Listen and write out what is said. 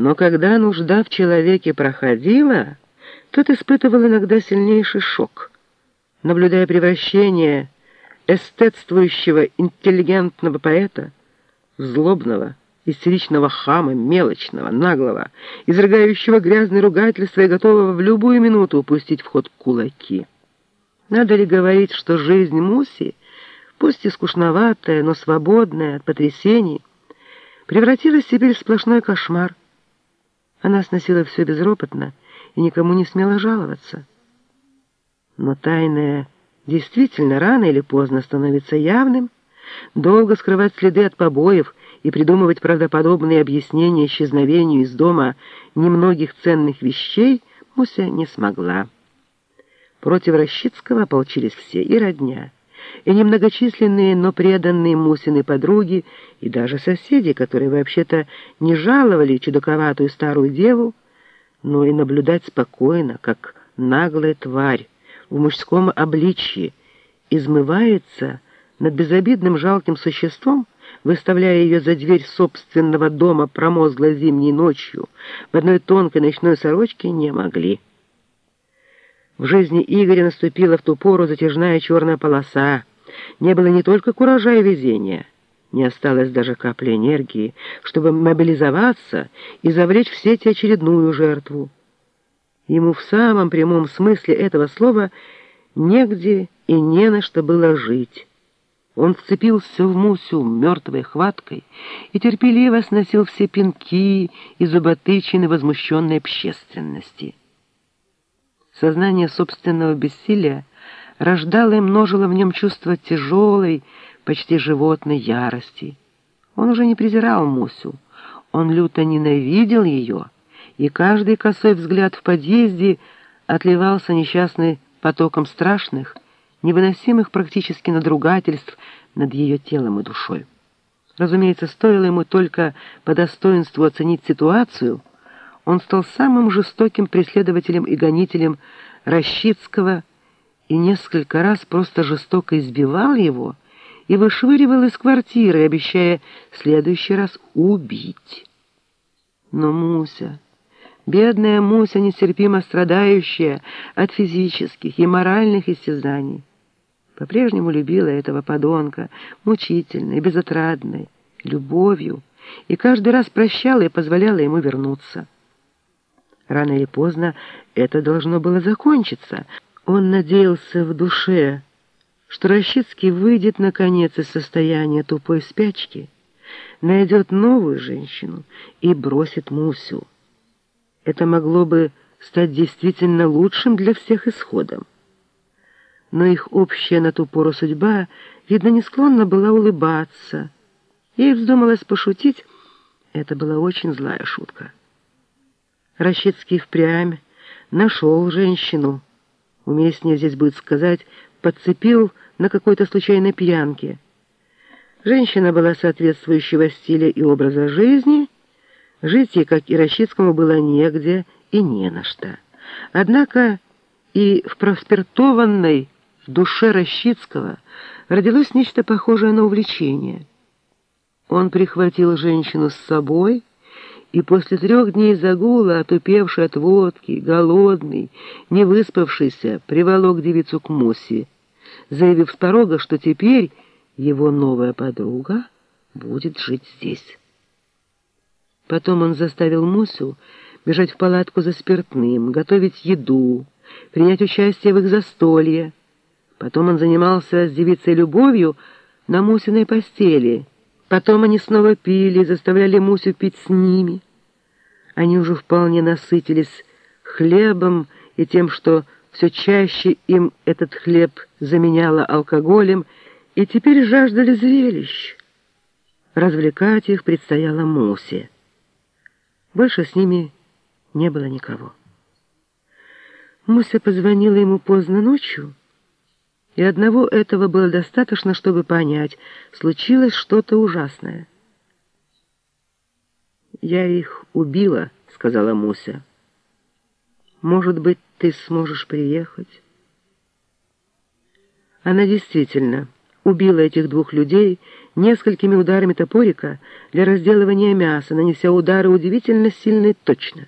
Но когда нужда в человеке проходила, тот испытывал иногда сильнейший шок, наблюдая превращение эстетствующего интеллигентного поэта в злобного, истеричного хама, мелочного, наглого, изрыгающего грязные ругательства и готового в любую минуту упустить в ход кулаки. Надо ли говорить, что жизнь Муси, пусть и скучноватая, но свободная от потрясений, превратилась теперь в сплошной кошмар. Она сносила все безропотно и никому не смела жаловаться. Но тайное действительно рано или поздно становится явным, долго скрывать следы от побоев и придумывать правдоподобные объяснения исчезновению из дома немногих ценных вещей Муся не смогла. Против Рощицкого ополчились все, и родня, и немногочисленные, но преданные Мусины подруги, и даже соседи, которые вообще-то не жаловали чудаковатую старую деву, но и наблюдать спокойно, как наглая тварь в мужском обличье измывается над безобидным жалким существом, выставляя ее за дверь собственного дома промозглой зимней ночью, в одной тонкой ночной сорочке не могли. В жизни Игоря наступила в ту пору затяжная черная полоса. Не было не только куража и везения, не осталось даже капли энергии, чтобы мобилизоваться и завлечь в сети очередную жертву. Ему в самом прямом смысле этого слова негде и не на что было жить. Он вцепился в Мусю мертвой хваткой и терпеливо сносил все пинки и зуботычины возмущенной общественности. Сознание собственного бессилия рождало и множило в нем чувство тяжелой, почти животной ярости. Он уже не презирал Мусю, он люто ненавидел ее, и каждый косой взгляд в подъезде отливался несчастной потоком страшных, невыносимых практически надругательств над ее телом и душой. Разумеется, стоило ему только по достоинству оценить ситуацию, он стал самым жестоким преследователем и гонителем Рощицкого и несколько раз просто жестоко избивал его и вышвыривал из квартиры, обещая в следующий раз убить. Но Муся... Бедная Муся, нестерпимо страдающая от физических и моральных истязаний, по-прежнему любила этого подонка, мучительной, безотрадной, любовью, и каждый раз прощала и позволяла ему вернуться. Рано или поздно это должно было закончиться. Он надеялся в душе, что Рощицкий выйдет, наконец, из состояния тупой спячки, найдет новую женщину и бросит Мусю. Это могло бы стать действительно лучшим для всех исходом но их общая на ту пору судьба, видно, не склонна была улыбаться. Ей вздумалось пошутить, это была очень злая шутка. Рощицкий впрямь нашел женщину, уместнее здесь будет сказать, подцепил на какой-то случайной пьянке. Женщина была соответствующего стиля и образа жизни, жить ей, как и Рощицкому, было негде и не на что. Однако и в проспиртованной в душе Рощицкого родилось нечто похожее на увлечение. Он прихватил женщину с собой и после трех дней загула, отупевший от водки, голодный, не выспавшийся, приволок девицу к Мусе, заявив с порога, что теперь его новая подруга будет жить здесь. Потом он заставил Мусю бежать в палатку за спиртным, готовить еду, принять участие в их застолье, Потом он занимался с девицей любовью на Мусиной постели. Потом они снова пили, заставляли Мусю пить с ними. Они уже вполне насытились хлебом и тем, что все чаще им этот хлеб заменяло алкоголем, и теперь жаждали зрелищ. Развлекать их предстояло Мусе. Больше с ними не было никого. Муся позвонила ему поздно ночью, и одного этого было достаточно, чтобы понять, случилось что-то ужасное. «Я их убила», — сказала Муся. «Может быть, ты сможешь приехать?» Она действительно убила этих двух людей несколькими ударами топорика для разделывания мяса, нанеся удары удивительно сильно и точно.